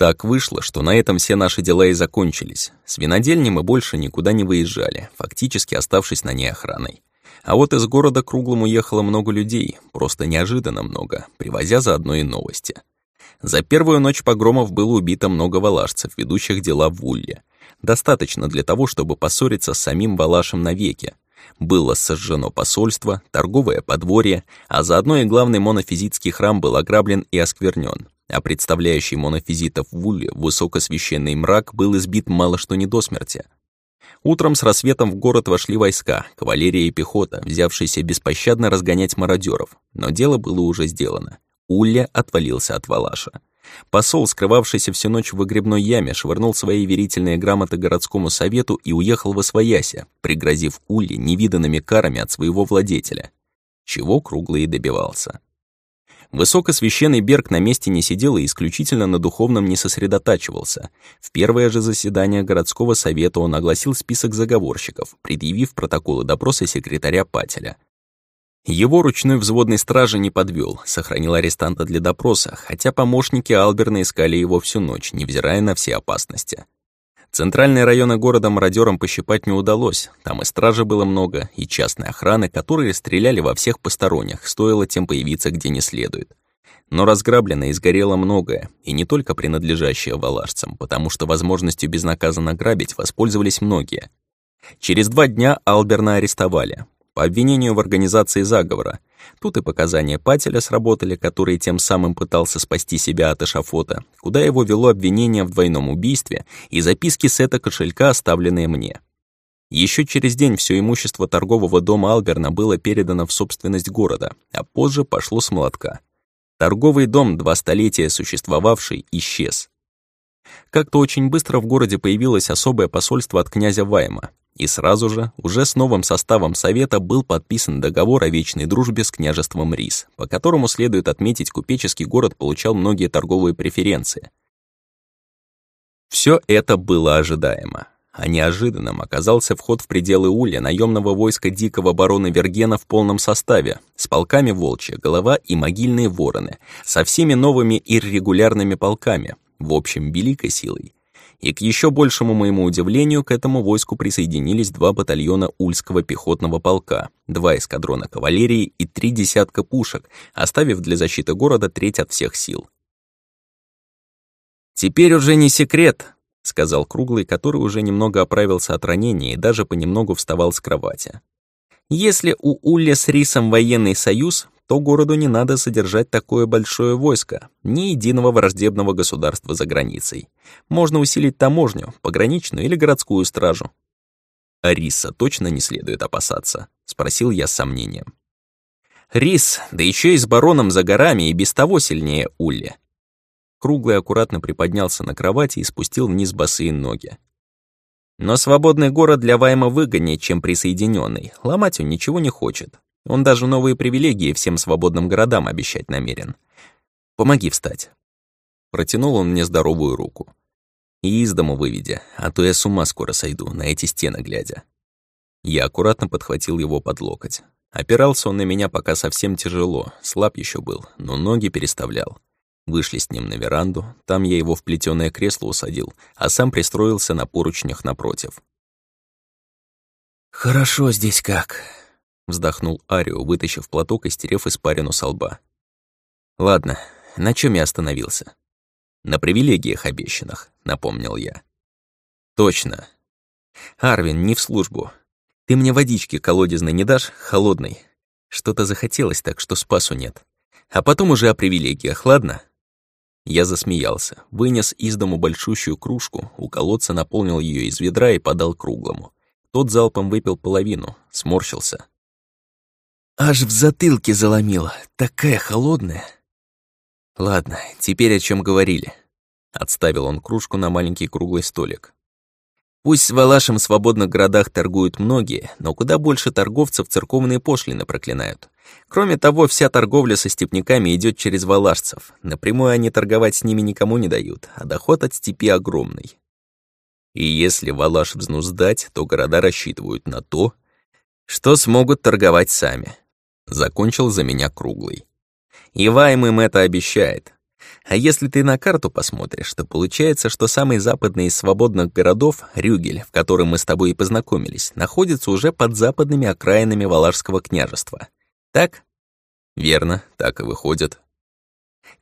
Так вышло, что на этом все наши дела и закончились. С винодельни мы больше никуда не выезжали, фактически оставшись на ней охраной. А вот из города круглым уехало много людей, просто неожиданно много, привозя заодно и новости. За первую ночь погромов было убито много валашцев, ведущих дела в Улье. Достаточно для того, чтобы поссориться с самим Валашем навеки. Было сожжено посольство, торговое подворье, а заодно и главный монофизитский храм был ограблен и осквернен а представляющий монофизитов в Уле высокосвященный мрак был избит мало что не до смерти. Утром с рассветом в город вошли войска, кавалерия и пехота, взявшиеся беспощадно разгонять мародеров, но дело было уже сделано. Улья отвалился от Валаша. Посол, скрывавшийся всю ночь в выгребной яме, швырнул свои верительные грамоты городскому совету и уехал во свояся, пригрозив Улье невиданными карами от своего владетеля. Чего Круглый добивался. Высокосвященный Берг на месте не сидел и исключительно на духовном не сосредотачивался. В первое же заседание городского совета он огласил список заговорщиков, предъявив протоколы допроса секретаря Пателя. Его ручной взводный стражи не подвел, сохранил арестанта для допроса, хотя помощники Алберна искали его всю ночь, невзирая на все опасности. Центральные районы города мародерам пощипать не удалось. Там и стражи было много, и частной охраны, которые стреляли во всех посторонних, стоило тем появиться где не следует. Но разграблено и сгорело многое, и не только принадлежащее валашцам, потому что возможностью безнаказанно грабить воспользовались многие. Через два дня Алберна арестовали по обвинению в организации заговора. Тут и показания Пателя сработали, который тем самым пытался спасти себя от эшафота, куда его вело обвинение в двойном убийстве и записки с этого кошелька, оставленные мне. Еще через день все имущество торгового дома Алберна было передано в собственность города, а позже пошло с молотка. Торговый дом, два столетия существовавший, исчез. Как-то очень быстро в городе появилось особое посольство от князя Вайма, и сразу же, уже с новым составом Совета, был подписан договор о вечной дружбе с княжеством Рис, по которому, следует отметить, купеческий город получал многие торговые преференции. Все это было ожидаемо. А неожиданным оказался вход в пределы Улья наемного войска дикого барона Вергена в полном составе, с полками Волчья, Голова и Могильные Вороны, со всеми новыми иррегулярными полками, в общем, великой силой. И к еще большему моему удивлению, к этому войску присоединились два батальона Ульского пехотного полка, два эскадрона кавалерии и три десятка пушек, оставив для защиты города треть от всех сил. «Теперь уже не секрет», — сказал Круглый, который уже немного оправился от ранения и даже понемногу вставал с кровати. «Если у Улья с Рисом военный союз, то городу не надо содержать такое большое войско, ни единого враждебного государства за границей. Можно усилить таможню, пограничную или городскую стражу. Риса точно не следует опасаться, спросил я с сомнением. Рис, да еще и с бароном за горами и без того сильнее Улли. Круглый аккуратно приподнялся на кровати и спустил вниз босые ноги. Но свободный город для Вайма выгоднее, чем присоединенный. Ломать он ничего не хочет. Он даже новые привилегии всем свободным городам обещать намерен. Помоги встать. Протянул он мне здоровую руку. И из дома выведи, а то я с ума скоро сойду, на эти стены глядя. Я аккуратно подхватил его под локоть. Опирался он на меня пока совсем тяжело, слаб еще был, но ноги переставлял. Вышли с ним на веранду, там я его в плетёное кресло усадил, а сам пристроился на поручнях напротив. «Хорошо здесь как», Вздохнул Арио, вытащив платок и стерев испарину со лба. «Ладно, на чем я остановился?» «На привилегиях обещанных», — напомнил я. «Точно. Арвин, не в службу. Ты мне водички колодезной не дашь, холодной? Что-то захотелось так, что спасу нет. А потом уже о привилегиях, ладно?» Я засмеялся, вынес из дому большущую кружку, у колодца наполнил ее из ведра и подал круглому. Тот залпом выпил половину, сморщился. Аж в затылке заломило, такая холодная. Ладно, теперь о чем говорили. Отставил он кружку на маленький круглый столик. Пусть в Валашем свободных городах торгуют многие, но куда больше торговцев церковные пошлины проклинают. Кроме того, вся торговля со степняками идет через валашцев. Напрямую они торговать с ними никому не дают, а доход от степи огромный. И если Валаш взнуздать, то города рассчитывают на то, что смогут торговать сами. Закончил за меня круглый. И Вайм им это обещает. А если ты на карту посмотришь, то получается, что самый западный из свободных городов, Рюгель, в котором мы с тобой и познакомились, находится уже под западными окраинами Валашского княжества. Так? Верно, так и выходит.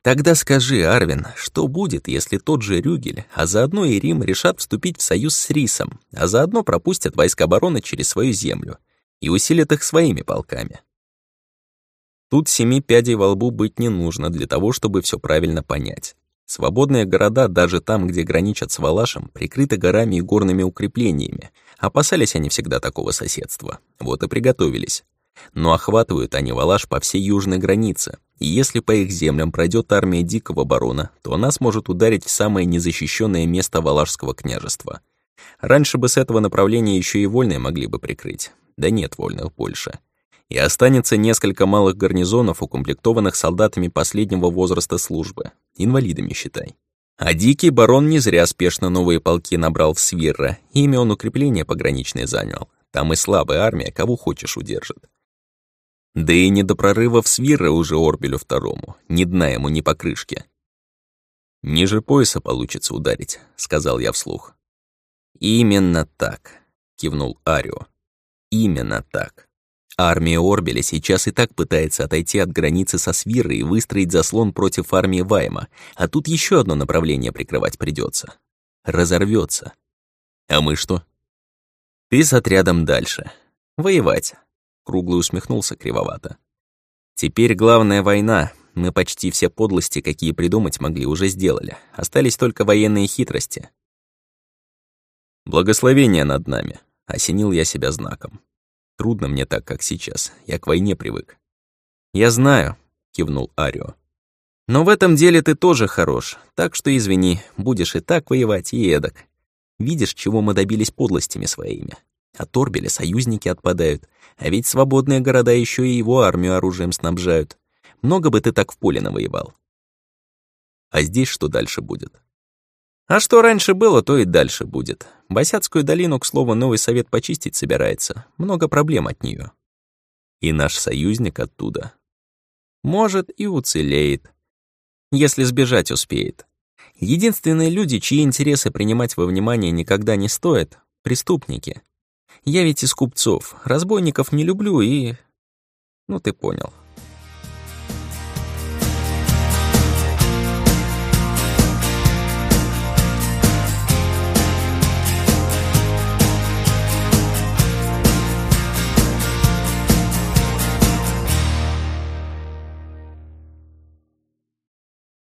Тогда скажи, Арвин, что будет, если тот же Рюгель, а заодно и Рим решат вступить в союз с Рисом, а заодно пропустят войска обороны через свою землю и усилят их своими полками? Тут семи пядей во лбу быть не нужно для того, чтобы все правильно понять. Свободные города, даже там, где граничат с Валашем, прикрыты горами и горными укреплениями. Опасались они всегда такого соседства. Вот и приготовились. Но охватывают они Валаш по всей южной границе, и если по их землям пройдет армия дикого барона, то она сможет ударить в самое незащищенное место Валашского княжества. Раньше бы с этого направления еще и вольные могли бы прикрыть. Да нет вольных больше. И останется несколько малых гарнизонов, укомплектованных солдатами последнего возраста службы. Инвалидами, считай. А дикий барон не зря спешно новые полки набрал в Свирра, ими он укрепление пограничное занял. Там и слабая армия, кого хочешь, удержит. Да и не до прорыва в Свирра уже Орбелю второму, ни дна ему, ни покрышки. «Ниже пояса получится ударить», — сказал я вслух. «Именно так», — кивнул Арио. «Именно так. Армия Орбеля сейчас и так пытается отойти от границы со Свирой и выстроить заслон против армии Вайма, а тут еще одно направление прикрывать придется. Разорвется. А мы что? Ты с отрядом дальше. Воевать. Круглый усмехнулся кривовато. Теперь главная война. Мы почти все подлости, какие придумать могли, уже сделали. Остались только военные хитрости. Благословение над нами. Осенил я себя знаком. Трудно мне так, как сейчас. Я к войне привык. Я знаю, кивнул Арио. Но в этом деле ты тоже хорош, так что извини, будешь и так воевать, и эдак. Видишь, чего мы добились подлостями своими. От Орбеля союзники отпадают, а ведь свободные города еще и его армию оружием снабжают. Много бы ты так в поле навоевал. А здесь что дальше будет? А что раньше было, то и дальше будет. Босяцкую долину, к слову, новый совет почистить собирается. Много проблем от нее. И наш союзник оттуда. Может, и уцелеет. Если сбежать успеет. Единственные люди, чьи интересы принимать во внимание никогда не стоит — преступники. Я ведь из купцов, разбойников не люблю и... Ну, ты понял.